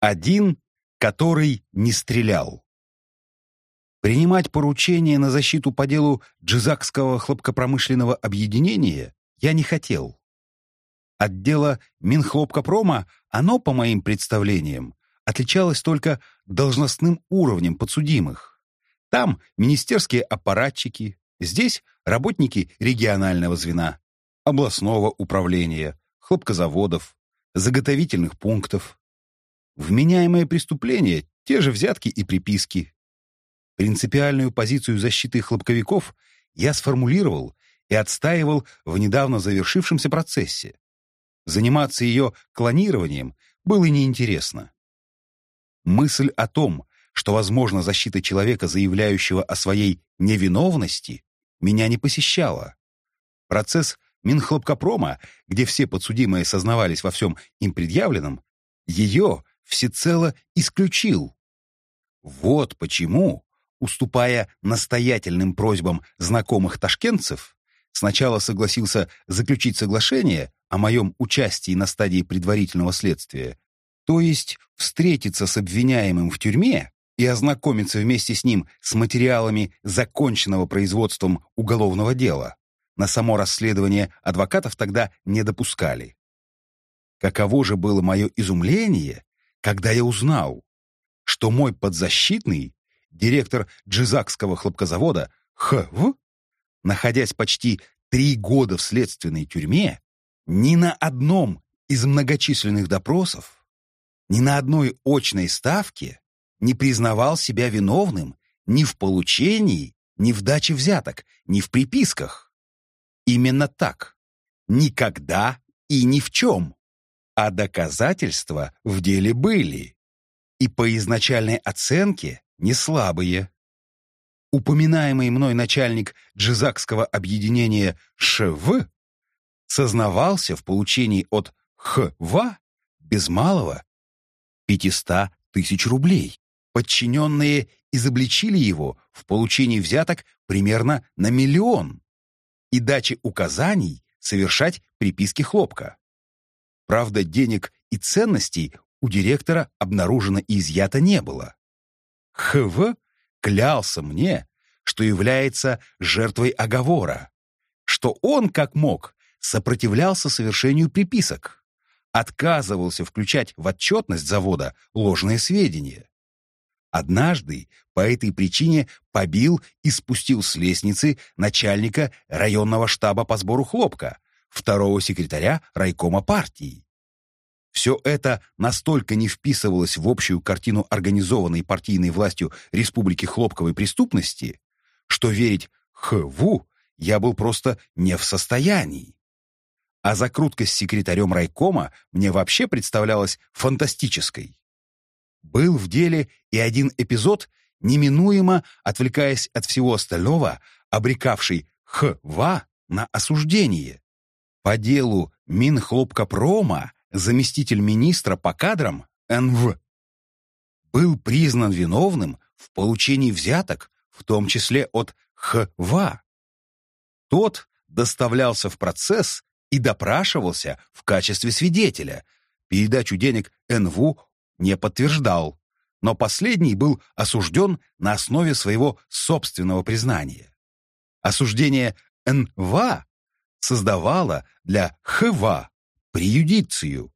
Один, который не стрелял. Принимать поручение на защиту по делу Джизакского хлопкопромышленного объединения я не хотел. Отдела Минхлопкопрома оно, по моим представлениям, отличалось только должностным уровнем подсудимых. Там министерские аппаратчики, здесь работники регионального звена, областного управления, хлопкозаводов, заготовительных пунктов. Вменяемые преступления – те же взятки и приписки. Принципиальную позицию защиты хлопковиков я сформулировал и отстаивал в недавно завершившемся процессе. Заниматься ее клонированием было неинтересно. Мысль о том, что возможно защита человека, заявляющего о своей невиновности, меня не посещала. Процесс Минхлопкопрома, где все подсудимые сознавались во всем им предъявленном, ее всецело исключил. Вот почему, уступая настоятельным просьбам знакомых ташкентцев, сначала согласился заключить соглашение о моем участии на стадии предварительного следствия, то есть встретиться с обвиняемым в тюрьме и ознакомиться вместе с ним с материалами законченного производством уголовного дела. На само расследование адвокатов тогда не допускали. Каково же было мое изумление, когда я узнал, что мой подзащитный, директор Джизакского хлопкозавода Х.В., находясь почти три года в следственной тюрьме, ни на одном из многочисленных допросов, ни на одной очной ставке не признавал себя виновным ни в получении, ни в даче взяток, ни в приписках. Именно так. Никогда и ни в чем. А доказательства в деле были. И по изначальной оценке не слабые. Упоминаемый мной начальник джизакского объединения ШВ сознавался в получении от ХВА без малого 500 тысяч рублей. Подчиненные изобличили его в получении взяток примерно на миллион и даче указаний совершать приписки хлопка. Правда, денег и ценностей у директора обнаружено и изъято не было. ХВ клялся мне, что является жертвой оговора, что он, как мог, сопротивлялся совершению приписок, отказывался включать в отчетность завода ложные сведения. Однажды по этой причине побил и спустил с лестницы начальника районного штаба по сбору хлопка, второго секретаря райкома партии. Все это настолько не вписывалось в общую картину организованной партийной властью Республики Хлопковой преступности, что верить ХВУ я был просто не в состоянии. А закрутка с секретарем райкома мне вообще представлялась фантастической. Был в деле и один эпизод, неминуемо, отвлекаясь от всего остального, обрекавший ХВА на осуждение. По делу Минхлопкопрома заместитель министра по кадрам НВ был признан виновным в получении взяток, в том числе от ХВА. Тот доставлялся в процесс и допрашивался в качестве свидетеля. Передачу денег НВУ не подтверждал, но последний был осужден на основе своего собственного признания. Осуждение НВА создавало для ХВА преюдицию.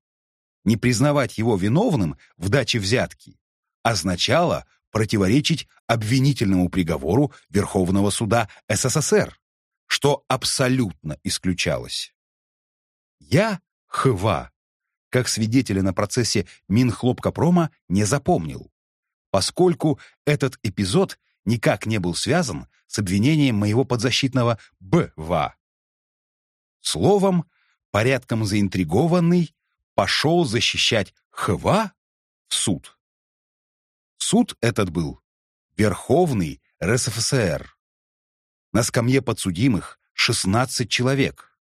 Не признавать его виновным в даче взятки означало противоречить обвинительному приговору Верховного суда СССР, что абсолютно исключалось. Я ХВА как свидетеля на процессе Минхлопкопрома не запомнил, поскольку этот эпизод никак не был связан с обвинением моего подзащитного БВА. Словом, порядком заинтригованный, пошел защищать ХВА в суд. Суд этот был Верховный РСФСР. На скамье подсудимых 16 человек.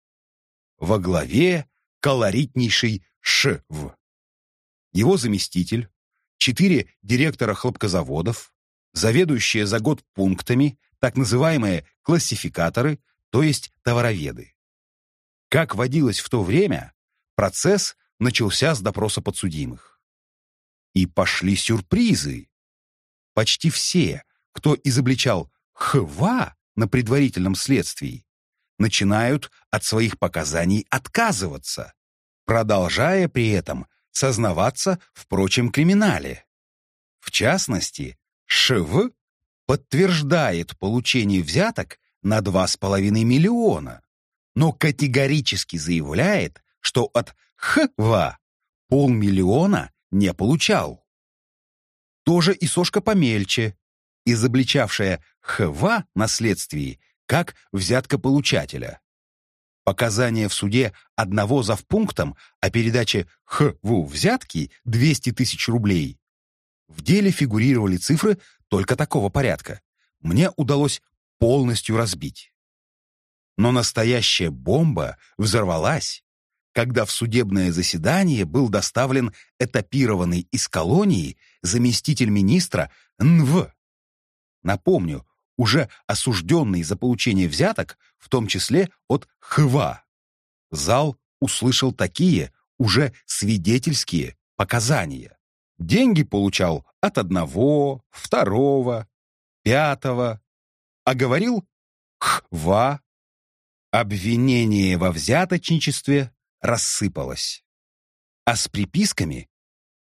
Во главе колоритнейший ШВ. Его заместитель, четыре директора хлопкозаводов, заведующие за год пунктами, так называемые классификаторы, то есть товароведы. Как водилось в то время, процесс начался с допроса подсудимых. И пошли сюрпризы. Почти все, кто изобличал Хва на предварительном следствии, начинают от своих показаний отказываться, продолжая при этом сознаваться в прочем криминале. В частности, ШВ подтверждает получение взяток на 2,5 миллиона, но категорически заявляет, что от ХВ полмиллиона не получал. Тоже и сошка помельче, изобличавшая ХВ на следствии как взяткополучателя. Показания в суде одного завпунктом о передаче ХВ взятки 200 тысяч рублей. В деле фигурировали цифры только такого порядка. Мне удалось полностью разбить. Но настоящая бомба взорвалась, когда в судебное заседание был доставлен этапированный из колонии заместитель министра НВ. Напомню, уже осужденный за получение взяток, в том числе от ХВА. Зал услышал такие уже свидетельские показания. Деньги получал от одного, второго, пятого, а говорил «хва». Обвинение во взяточничестве рассыпалось. А с приписками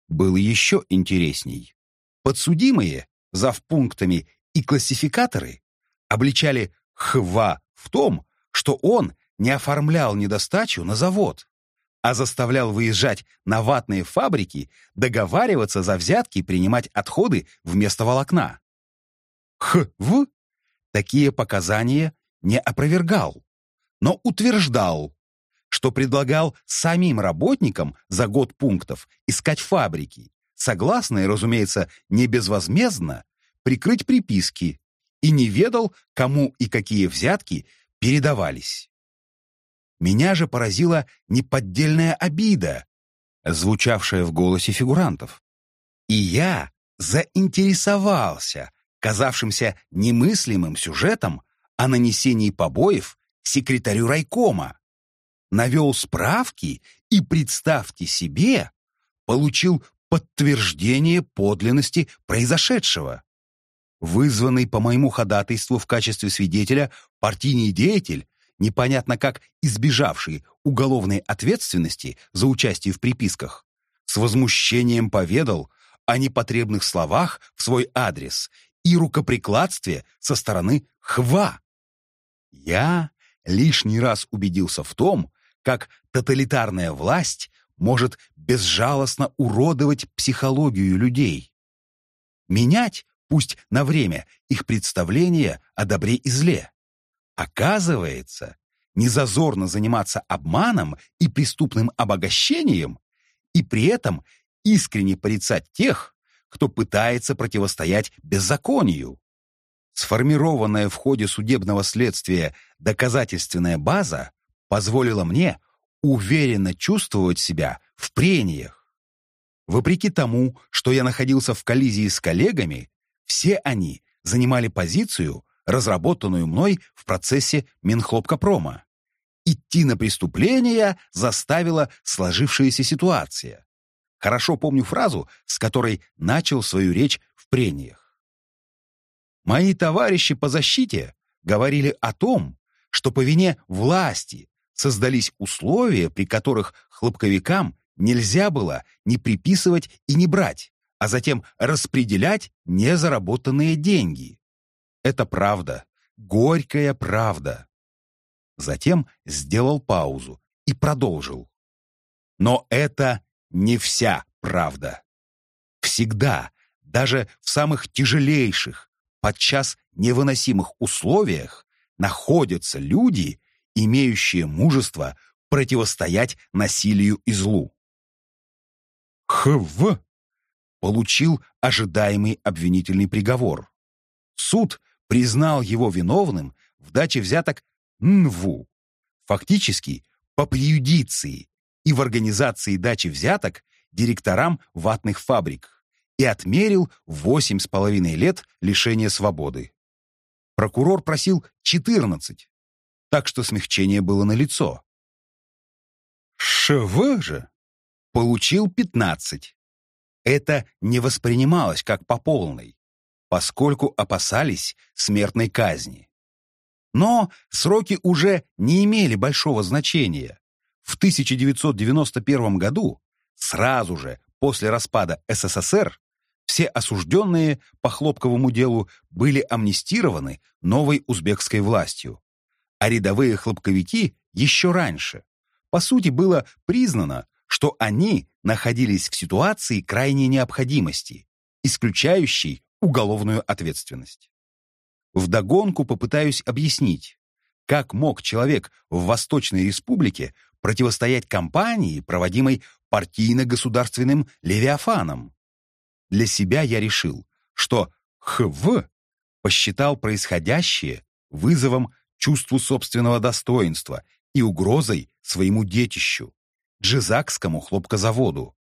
было еще интересней. Подсудимые, завпунктами и классификаторы обличали Хва в том, что он не оформлял недостачу на завод, а заставлял выезжать на ватные фабрики, договариваться за взятки и принимать отходы вместо волокна. Хв такие показания не опровергал, но утверждал, что предлагал самим работникам за год пунктов искать фабрики, согласные, разумеется, не безвозмездно, прикрыть приписки и не ведал, кому и какие взятки передавались. Меня же поразила неподдельная обида, звучавшая в голосе фигурантов. И я заинтересовался казавшимся немыслимым сюжетом о нанесении побоев секретарю райкома. Навел справки и, представьте себе, получил подтверждение подлинности произошедшего. Вызванный по моему ходатайству в качестве свидетеля партийный деятель, непонятно как избежавший уголовной ответственности за участие в приписках, с возмущением поведал о непотребных словах в свой адрес и рукоприкладстве со стороны Хва. Я лишний раз убедился в том, как тоталитарная власть может безжалостно уродовать психологию людей. Менять пусть на время, их представления о добре и зле. Оказывается, незазорно заниматься обманом и преступным обогащением и при этом искренне порицать тех, кто пытается противостоять беззаконию. Сформированная в ходе судебного следствия доказательственная база позволила мне уверенно чувствовать себя в прениях. Вопреки тому, что я находился в коллизии с коллегами, все они занимали позицию, разработанную мной в процессе Минхлопкопрома. Идти на преступление заставила сложившаяся ситуация. Хорошо помню фразу, с которой начал свою речь в прениях. Мои товарищи по защите говорили о том, что по вине власти создались условия, при которых хлопковикам нельзя было ни приписывать и не брать, а затем распределять незаработанные деньги. Это правда, горькая правда. Затем сделал паузу и продолжил. Но это не вся правда. Всегда, даже в самых тяжелейших, подчас невыносимых условиях, находятся люди, имеющие мужество противостоять насилию и злу. ХВ получил ожидаемый обвинительный приговор. Суд признал его виновным в даче взяток НВУ, фактически по приюдиции и в организации дачи взяток директорам ватных фабрик и отмерил восемь с половиной лет лишения свободы. Прокурор просил 14, так что смягчение было налицо. ШВ же получил 15. это не воспринималось как по полной, поскольку опасались смертной казни. Но сроки уже не имели большого значения. В 1991 году, сразу же после распада СССР, все осужденные по Хлопковому делу были амнистированы новой узбекской властью, а рядовые хлопковики еще раньше. По сути, было признано, что они находились в ситуации крайней необходимости, исключающей уголовную ответственность. Вдогонку попытаюсь объяснить, как мог человек в Восточной Республике противостоять кампании, проводимой партийно-государственным Левиафаном. Для себя я решил, что ХВ посчитал происходящее вызовом чувству собственного достоинства и угрозой своему детищу, Джизакскому хлопкозаводу.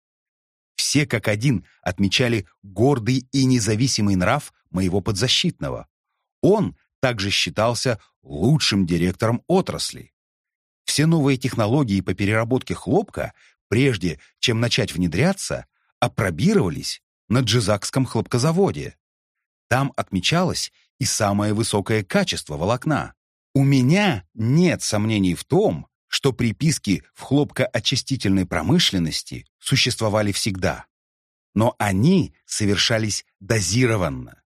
Все как один отмечали гордый и независимый нрав моего подзащитного. Он также считался лучшим директором отрасли. Все новые технологии по переработке хлопка, прежде чем начать внедряться, опробировались на Джизакском хлопкозаводе. Там отмечалось и самое высокое качество волокна. У меня нет сомнений в том, что приписки в хлопкоочистительной промышленности существовали всегда. Но они совершались дозированно.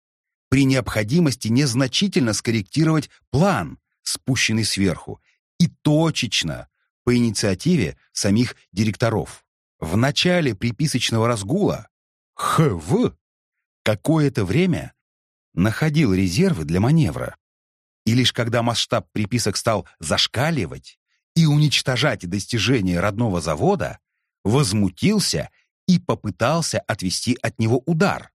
При необходимости незначительно скорректировать план, спущенный сверху, и точечно, по инициативе самих директоров. В начале приписочного разгула ХВ какое-то время находил резервы для маневра. И лишь когда масштаб приписок стал зашкаливать и уничтожать достижения родного завода, возмутился и попытался отвести от него удар.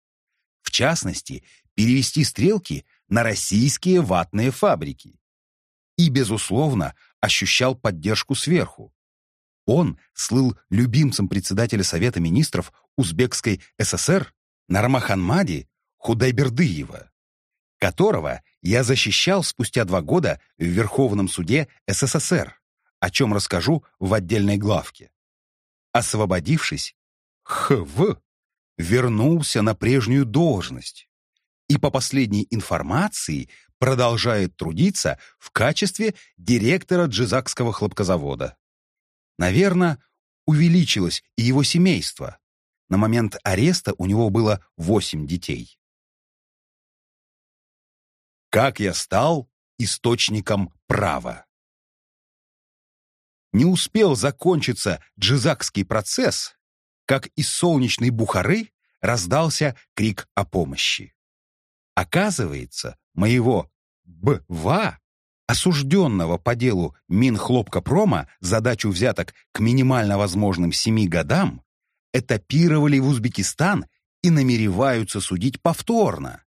В частности, перевести стрелки на российские ватные фабрики. И, безусловно, ощущал поддержку сверху. Он слыл любимцем председателя Совета министров Узбекской ССР Нармаханмади Худайбердыева которого я защищал спустя два года в Верховном суде СССР, о чем расскажу в отдельной главке. Освободившись, ХВ вернулся на прежнюю должность и по последней информации продолжает трудиться в качестве директора Джизакского хлопкозавода. Наверное, увеличилось и его семейство. На момент ареста у него было восемь детей. Как я стал источником права. Не успел закончиться джизакский процесс, как из солнечной Бухары раздался крик о помощи. Оказывается, моего БВА, осужденного по делу Минхлопкопрома задачу взяток к минимально возможным семи годам, этапировали в Узбекистан и намереваются судить повторно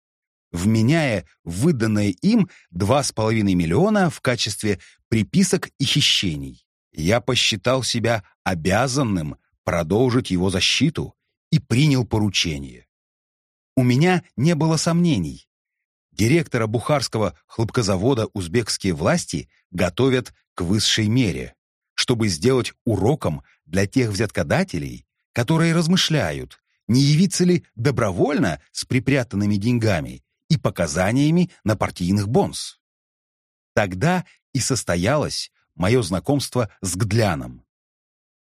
вменяя выданное им 2,5 миллиона в качестве приписок и хищений. Я посчитал себя обязанным продолжить его защиту и принял поручение. У меня не было сомнений. Директора Бухарского хлопкозавода узбекские власти готовят к высшей мере, чтобы сделать уроком для тех взяткодателей, которые размышляют, не явиться ли добровольно с припрятанными деньгами и показаниями на партийных бонс. Тогда и состоялось мое знакомство с Гдляном.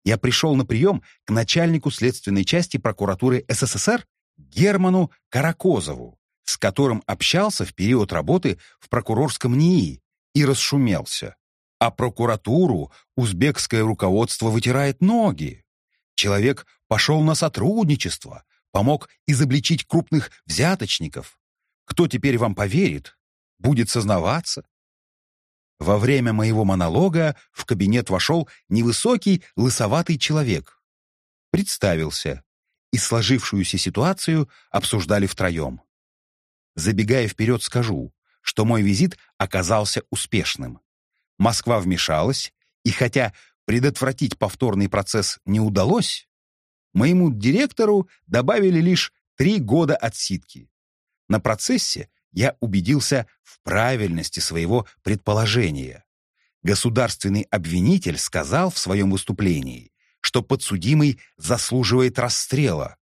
Я пришел на прием к начальнику следственной части прокуратуры СССР Герману Каракозову, с которым общался в период работы в прокурорском НИИ и расшумелся. А прокуратуру узбекское руководство вытирает ноги. Человек пошел на сотрудничество, помог изобличить крупных взяточников, кто теперь вам поверит? Будет сознаваться? Во время моего монолога в кабинет вошел невысокий, лысоватый человек. Представился, и сложившуюся ситуацию обсуждали втроем. Забегая вперед, скажу, что мой визит оказался успешным. Москва вмешалась, и хотя предотвратить повторный процесс не удалось, моему директору добавили лишь три года отсидки. На процессе я убедился в правильности своего предположения. Государственный обвинитель сказал в своем выступлении, что подсудимый заслуживает расстрела.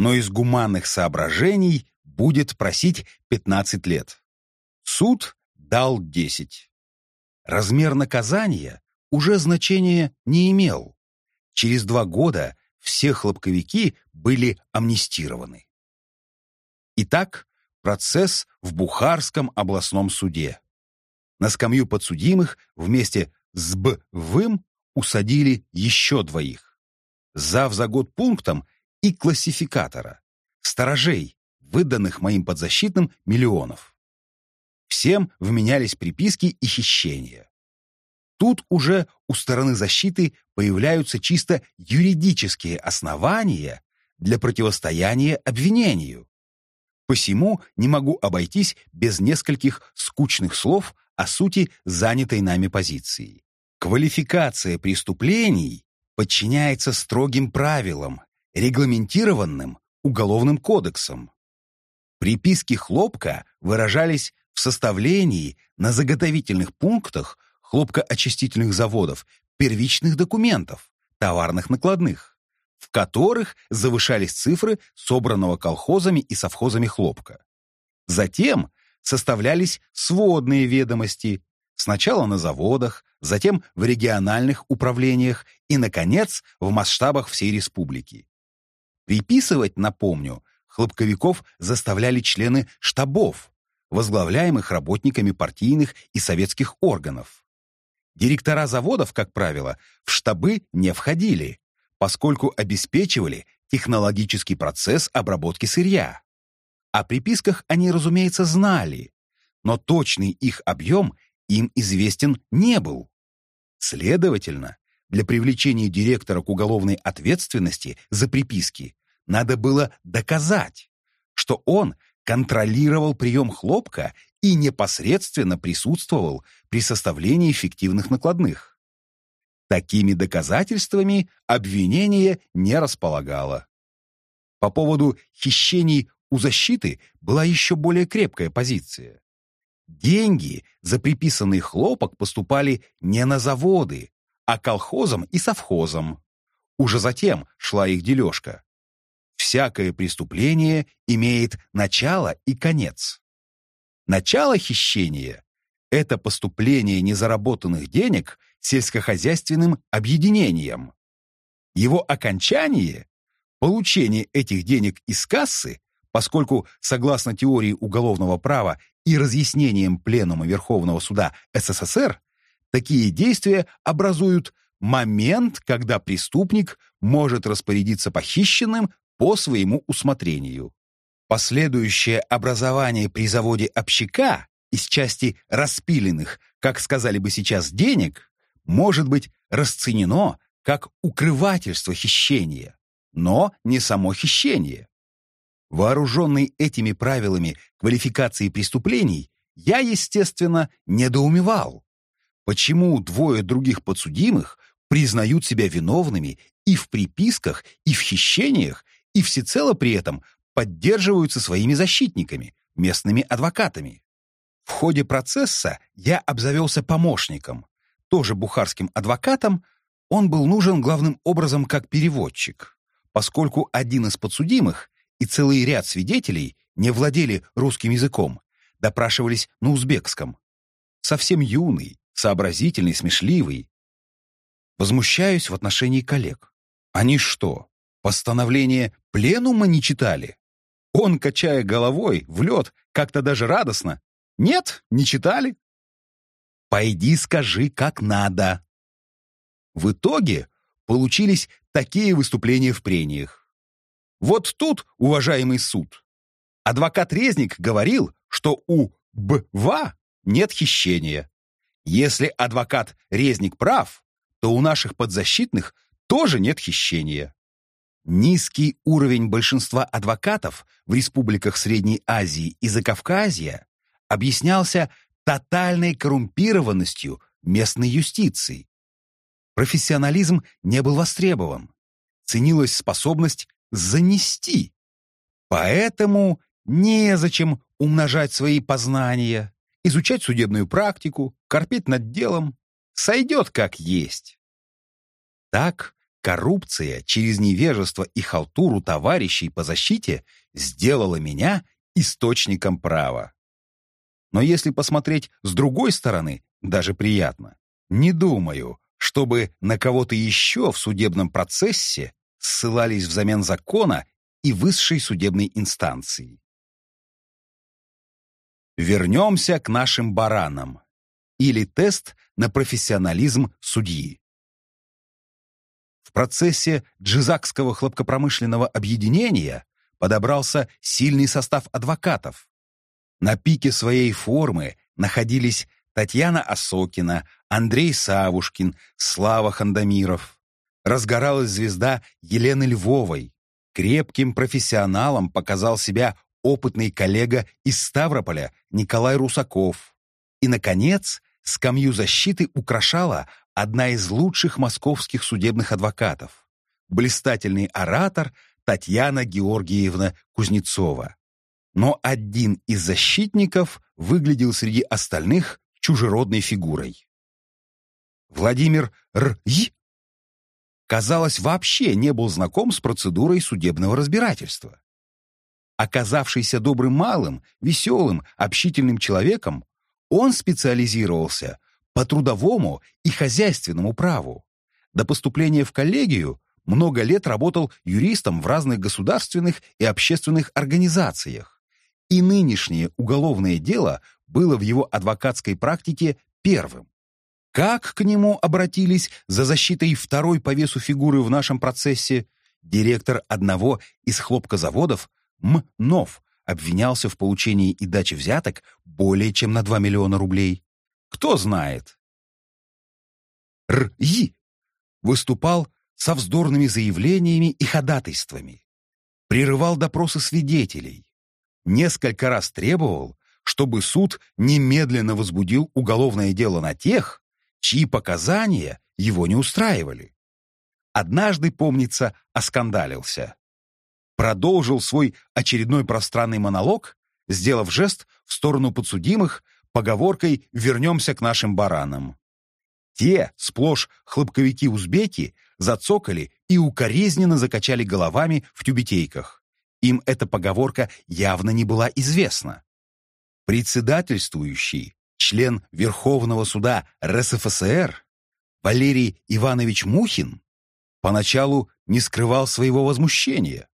но из гуманных соображений будет просить 15 лет. Суд дал 10. Размер наказания уже значения не имел. Через два года все хлопковики были амнистированы. Итак, процесс в Бухарском областном суде. На скамью подсудимых вместе с Б.Вым усадили еще двоих. Зав за год пунктом и классификатора, сторожей, выданных моим подзащитным миллионов. Всем вменялись приписки и хищения. Тут уже у стороны защиты появляются чисто юридические основания для противостояния обвинению. Посему не могу обойтись без нескольких скучных слов о сути занятой нами позиции. Квалификация преступлений подчиняется строгим правилам, регламентированным Уголовным кодексом. Приписки хлопка выражались в составлении на заготовительных пунктах хлопкоочистительных заводов первичных документов, товарных накладных, в которых завышались цифры собранного колхозами и совхозами хлопка. Затем составлялись сводные ведомости, сначала на заводах, затем в региональных управлениях и, наконец, в масштабах всей республики. Приписывать, напомню, хлопковиков заставляли члены штабов, возглавляемых работниками партийных и советских органов. Директора заводов, как правило, в штабы не входили, поскольку обеспечивали технологический процесс обработки сырья. О приписках они, разумеется, знали, но точный их объем им известен не был. Следовательно, для привлечения директора к уголовной ответственности за приписки надо было доказать, что он контролировал прием хлопка и непосредственно присутствовал при составлении фиктивных накладных. Такими доказательствами обвинение не располагало. По поводу хищений у защиты была еще более крепкая позиция. Деньги за приписанный хлопок поступали не на заводы, а колхозам и совхозам. Уже затем шла их дележка. Всякое преступление имеет начало и конец. Начало хищения – это поступление незаработанных денег сельскохозяйственным объединением. Его окончание – получение этих денег из кассы, поскольку, согласно теории уголовного права и разъяснениям Пленума Верховного Суда СССР, такие действия образуют момент, когда преступник может распорядиться похищенным по своему усмотрению. Последующее образование при заводе общака из части распиленных, как сказали бы сейчас, денег, может быть расценено как укрывательство хищения, но не само хищение. Вооруженный этими правилами квалификации преступлений, я, естественно, недоумевал, почему двое других подсудимых признают себя виновными и в приписках, и в хищениях, и всецело при этом поддерживаются своими защитниками, местными адвокатами. В ходе процесса я обзавелся помощником, тоже бухарским адвокатом, он был нужен главным образом как переводчик, поскольку один из подсудимых и целый ряд свидетелей не владели русским языком, допрашивались на узбекском. Совсем юный, сообразительный, смешливый. Возмущаюсь в отношении коллег. Они что, постановление пленума не читали? Он, качая головой, в лед, как-то даже радостно. Нет, не читали. Пойди скажи, как надо. В итоге получились такие выступления в прениях. Вот тут, уважаемый суд, адвокат Резник говорил, что у БВА нет хищения. Если адвокат Резник прав, то у наших подзащитных тоже нет хищения. Низкий уровень большинства адвокатов в республиках Средней Азии и Закавказья объяснялся тотальной коррумпированностью местной юстиции. Профессионализм не был востребован. Ценилась способность занести. Поэтому незачем умножать свои познания, изучать судебную практику, корпеть над делом. Сойдет как есть. Так Коррупция через невежество и халтуру товарищей по защите сделала меня источником права. Но если посмотреть с другой стороны, даже приятно. Не думаю, чтобы на кого-то еще в судебном процессе ссылались взамен закона и высшей судебной инстанции. Вернемся к нашим баранам. Или тест на профессионализм судьи. Процессе Джизакского хлопкопромышленного объединения подобрался сильный состав адвокатов. На пике своей формы находились Татьяна Осокина, Андрей Савушкин, Слава Хандамиров. Разгоралась звезда Елены Львовой. Крепким профессионалом показал себя опытный коллега из Ставрополя Николай Русаков. И, наконец, скамью защиты украшала одна из лучших московских судебных адвокатов, блистательный оратор Татьяна Георгиевна Кузнецова. Но один из защитников выглядел среди остальных чужеродной фигурой. Владимир Р.И. казалось, вообще не был знаком с процедурой судебного разбирательства. Оказавшийся добрым малым, веселым, общительным человеком, он специализировался по трудовому и хозяйственному праву. До поступления в коллегию много лет работал юристом в разных государственных и общественных организациях. И нынешнее уголовное дело было в его адвокатской практике первым. Как к нему обратились за защитой второй по весу фигуры в нашем процессе? Директор одного из хлопкозаводов МНОВ обвинялся в получении и даче взяток более чем на 2 миллиона рублей. Кто знает? Р.И. выступал со вздорными заявлениями и ходатайствами, прерывал допросы свидетелей, несколько раз требовал, чтобы суд немедленно возбудил уголовное дело на тех, чьи показания его не устраивали. Однажды, помнится, оскандалился. Продолжил свой очередной пространный монолог, сделав жест в сторону подсудимых поговоркой «вернемся к нашим баранам». Те, сплошь хлопковики-узбеки, зацокали и укоризненно закачали головами в тюбетейках. Им эта поговорка явно не была известна. Председательствующий, член Верховного суда РСФСР Валерий Иванович Мухин поначалу не скрывал своего возмущения.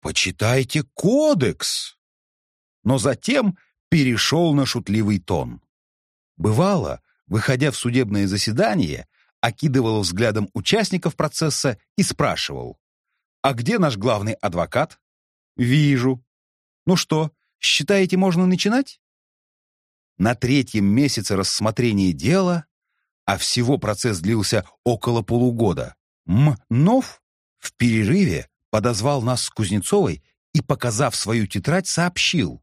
«Почитайте кодекс!» Но затем перешел на шутливый тон. Бывало, выходя в судебное заседание, окидывал взглядом участников процесса и спрашивал, «А где наш главный адвокат?» «Вижу». «Ну что, считаете, можно начинать?» На третьем месяце рассмотрения дела, а всего процесс длился около полугода, Мнов в перерыве подозвал нас с Кузнецовой и, показав свою тетрадь, сообщил,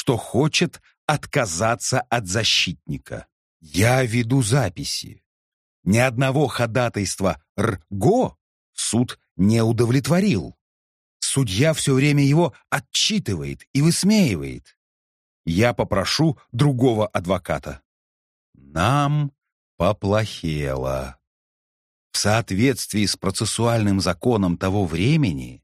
что хочет отказаться от защитника. Я веду записи. Ни одного ходатайства РГО суд не удовлетворил. Судья все время его отчитывает и высмеивает. Я попрошу другого адвоката. Нам поплохело. В соответствии с процессуальным законом того времени,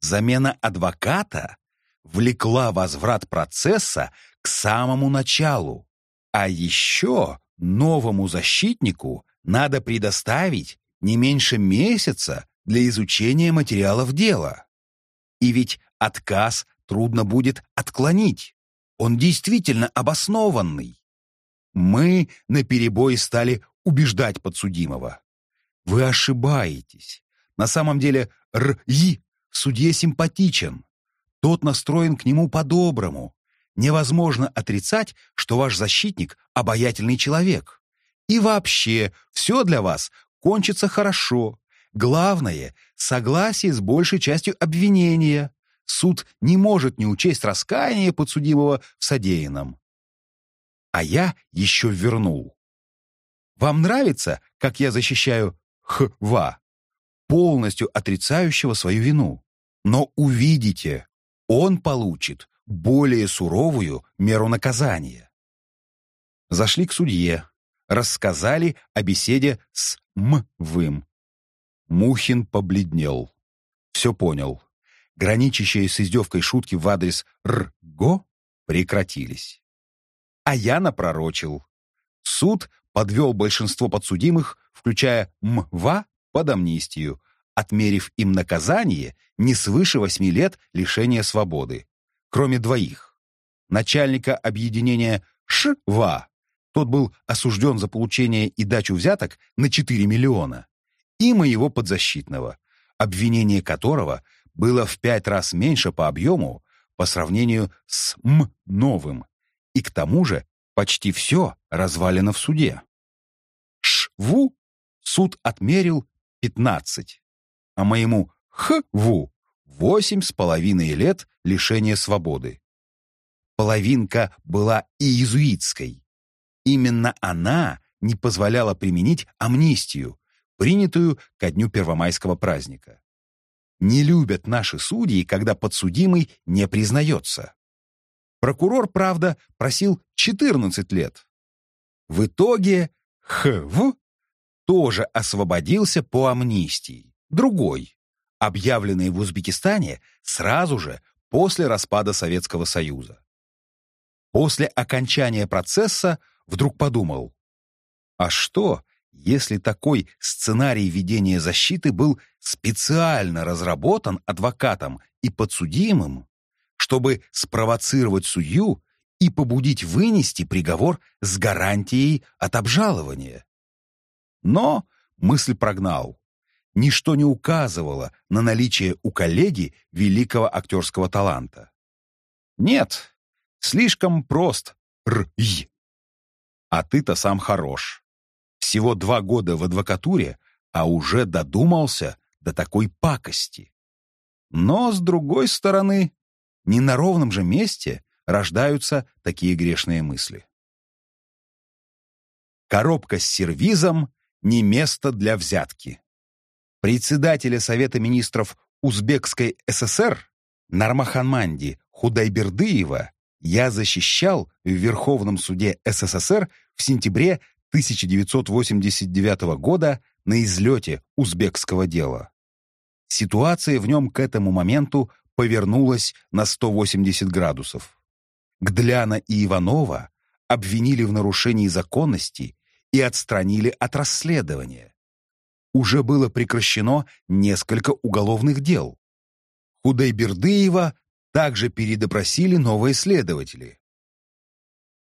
замена адвоката влекла возврат процесса к самому началу. А еще новому защитнику надо предоставить не меньше месяца для изучения материалов дела. И ведь отказ трудно будет отклонить. Он действительно обоснованный. Мы наперебой стали убеждать подсудимого. Вы ошибаетесь. На самом деле Р.И. судье симпатичен. Тот настроен к нему по-доброму. Невозможно отрицать, что ваш защитник — обаятельный человек. И вообще, все для вас кончится хорошо. Главное — согласие с большей частью обвинения. Суд не может не учесть раскаяние подсудимого в содеянном. А я еще вернул. Вам нравится, как я защищаю Хва, полностью отрицающего свою вину? Но увидите, он получит более суровую меру наказания. Зашли к судье, рассказали о беседе с Мвым. Мухин побледнел. Все понял. Граничащие с издевкой шутки в адрес «Р-го» прекратились. А я напророчил. Суд подвел большинство подсудимых, включая МВА, под амнистию, отмерив им наказание не свыше восьми лет лишения свободы, кроме двоих. Начальника объединения ШВА, тот был осужден за получение и дачу взяток на 4 миллиона, и моего подзащитного, обвинение которого было в пять раз меньше по объему по сравнению с М новым, и к тому же почти все развалено в суде. Шву суд отмерил 15, а моему Хву восемь с половиной лет лишения свободы. Половинка была иезуитской. Именно она не позволяла применить амнистию, принятую ко дню первомайского праздника. Не любят наши судьи, когда подсудимый не признается. Прокурор, правда, просил 14 лет. В итоге ХВ тоже освободился по амнистии, другой, объявленный в Узбекистане сразу же после распада Советского Союза. После окончания процесса вдруг подумал, а что, если такой сценарий ведения защиты был специально разработан адвокатом и подсудимым, чтобы спровоцировать судью и побудить вынести приговор с гарантией от обжалования. Но мысль прогнал. Ничто не указывало на наличие у коллеги великого актерского таланта. Нет, слишком прост р-й. А ты-то сам хорош. Всего два года в адвокатуре, а уже додумался до такой пакости. Но, с другой стороны, не на ровном же месте рождаются такие грешные мысли. Коробка с сервизом — не место для взятки. Председателя Совета министров Узбекской ССР Нармаханманди Худайбердыева я защищал в Верховном суде СССР в сентябре 1989 года на излете узбекского дела. Ситуация в нем к этому моменту повернулась на 180 градусов. Гдляна и Иванова обвинили в нарушении законности и отстранили от расследования. Уже было прекращено несколько уголовных дел. Худайбердыева также передопросили новые следователи.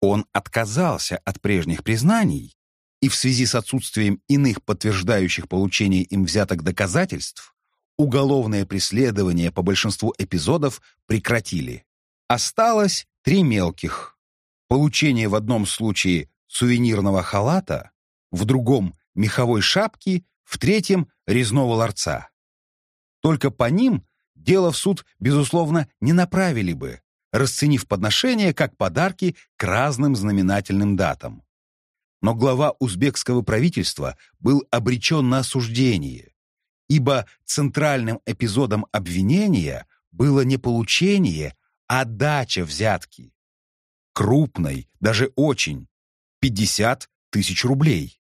Он отказался от прежних признаний и в связи с отсутствием иных подтверждающих получение им взяток доказательств уголовное преследование по большинству эпизодов прекратили. Осталось три мелких. Получение в одном случае сувенирного халата, в другом — меховой шапки, в третьем — резного ларца. Только по ним дело в суд, безусловно, не направили бы, расценив подношения как подарки к разным знаменательным датам. Но глава узбекского правительства был обречен на осуждение, ибо центральным эпизодом обвинения было не получение, а дача взятки. Крупной, даже очень, 50 тысяч рублей.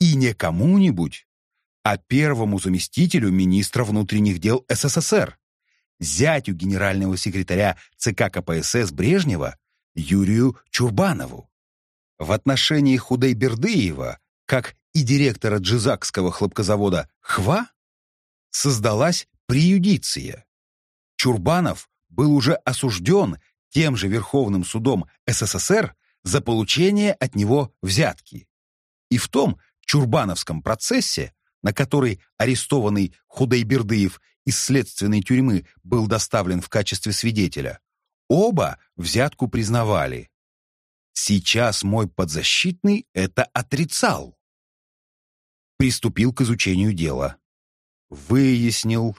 И не кому-нибудь, а первому заместителю министра внутренних дел СССР, зятю генерального секретаря ЦК КПСС Брежнева Юрию Чурбанову. В отношении Худайбердыева, как и директора джизакского хлопкозавода «Хва», создалась приюдиция. Чурбанов был уже осужден тем же Верховным судом СССР за получение от него взятки. И в том Чурбановском процессе, на который арестованный Худайбердыев из следственной тюрьмы был доставлен в качестве свидетеля, оба взятку признавали. Сейчас мой подзащитный это отрицал. Приступил к изучению дела. Выяснил.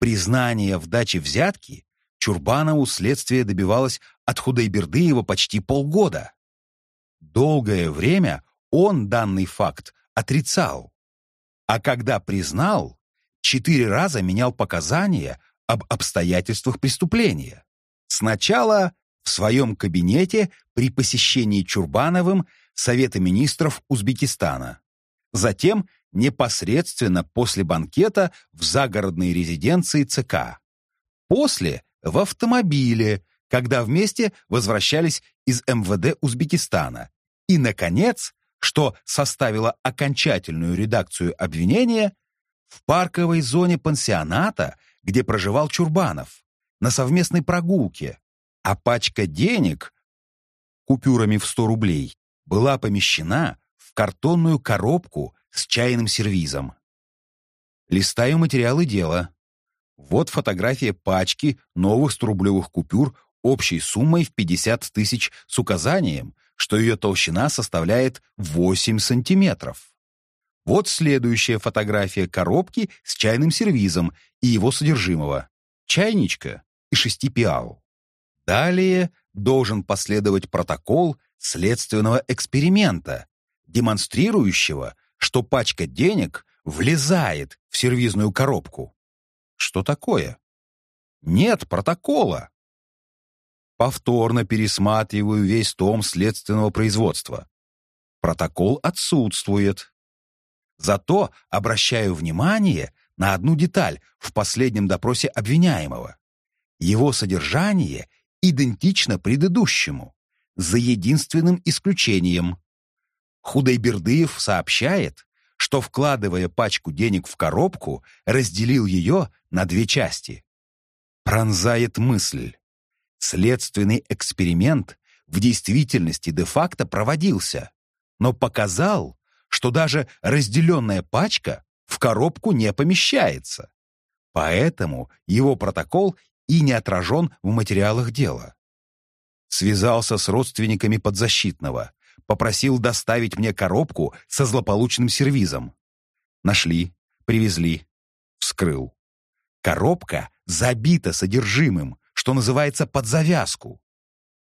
Признание в даче взятки Чурбанову следствие добивалось от Худайбердыева почти полгода. Долгое время он данный факт отрицал. А когда признал, четыре раза менял показания об обстоятельствах преступления. Сначала в своем кабинете при посещении Чурбановым Совета министров Узбекистана, затем непосредственно после банкета в загородной резиденции ЦК. После — в автомобиле, когда вместе возвращались из МВД Узбекистана. И, наконец, что составило окончательную редакцию обвинения, в парковой зоне пансионата, где проживал Чурбанов, на совместной прогулке, а пачка денег, купюрами в 100 рублей, была помещена в картонную коробку с чайным сервизом. Листаю материалы дела. Вот фотография пачки новых 100-рублевых купюр общей суммой в 50 тысяч с указанием, что ее толщина составляет 8 сантиметров. Вот следующая фотография коробки с чайным сервизом и его содержимого. Чайничка и шести пиал. Далее должен последовать протокол следственного эксперимента, демонстрирующего, что пачка денег влезает в сервизную коробку. Что такое? Нет протокола. Повторно пересматриваю весь том следственного производства. Протокол отсутствует. Зато обращаю внимание на одну деталь в последнем допросе обвиняемого. Его содержание идентично предыдущему, за единственным исключением. Худайбердыев сообщает, что, вкладывая пачку денег в коробку, разделил ее на две части. Пронзает мысль. Следственный эксперимент в действительности де-факто проводился, но показал, что даже разделенная пачка в коробку не помещается. Поэтому его протокол и не отражен в материалах дела. Связался с родственниками подзащитного, попросил доставить мне коробку со злополучным сервизом. Нашли, привезли, вскрыл. Коробка забита содержимым, что называется под завязку.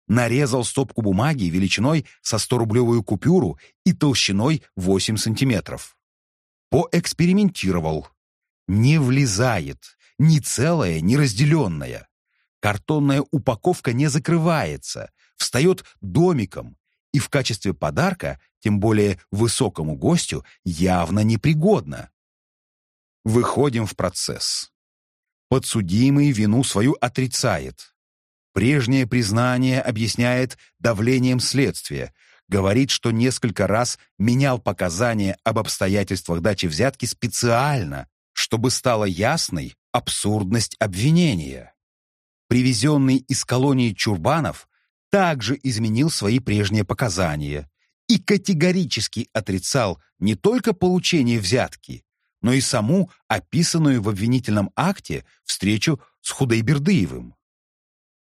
Нарезал стопку бумаги величиной со 100-рублевую купюру и толщиной 8 сантиметров. Поэкспериментировал. Не влезает, ни целая, ни разделенная. Картонная упаковка не закрывается, встает домиком и в качестве подарка, тем более высокому гостю, явно непригодна. Выходим в процесс. Подсудимый вину свою отрицает. Прежнее признание объясняет давлением следствия, говорит, что несколько раз менял показания об обстоятельствах дачи взятки специально, чтобы стало ясной абсурдность обвинения. Привезенный из колонии Чурбанов также изменил свои прежние показания и категорически отрицал не только получение взятки, но и саму описанную в обвинительном акте встречу с Худайбердыевым.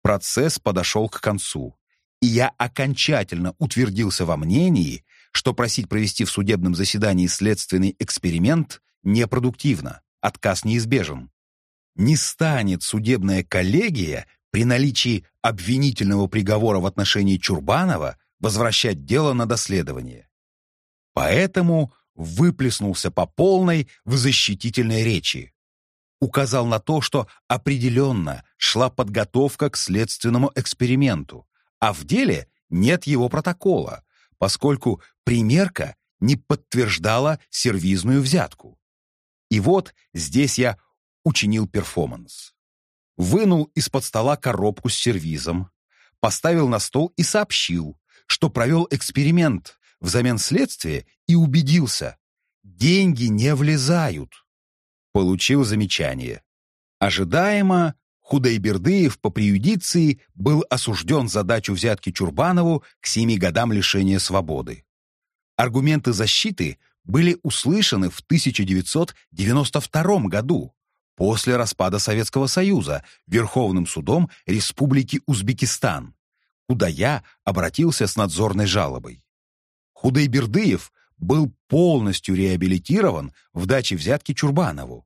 Процесс подошел к концу, и я окончательно утвердился во мнении, что просить провести в судебном заседании следственный эксперимент непродуктивно, отказ неизбежен. Не станет судебная коллегия при наличии обвинительного приговора в отношении Чурбанова возвращать дело на доследование. Поэтому выплеснулся по полной в защитительной речи. Указал на то, что определенно шла подготовка к следственному эксперименту, а в деле нет его протокола, поскольку примерка не подтверждала сервизную взятку. И вот здесь я учинил перформанс. Вынул из-под стола коробку с сервизом, поставил на стол и сообщил, что провел эксперимент взамен следствия и убедился, деньги не влезают. Получил замечание. Ожидаемо, Худайбердыев по преюдиции был осужден за дачу взятки Чурбанову к семи годам лишения свободы. Аргументы защиты были услышаны в 1992 году, после распада Советского Союза, Верховным судом Республики Узбекистан, куда я обратился с надзорной жалобой. Худайбердыев был полностью реабилитирован в даче взятки Чурбанову,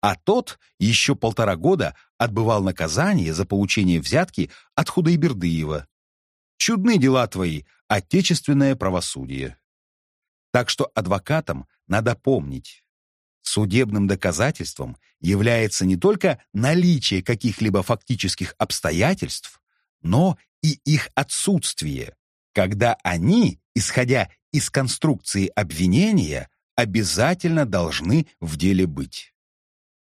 а тот еще полтора года отбывал наказание за получение взятки от Худайбердыева. Чудны дела твои, отечественное правосудие. Так что адвокатам надо помнить, судебным доказательством является не только наличие каких-либо фактических обстоятельств, но и их отсутствие, когда они, исходя из конструкции обвинения, обязательно должны в деле быть.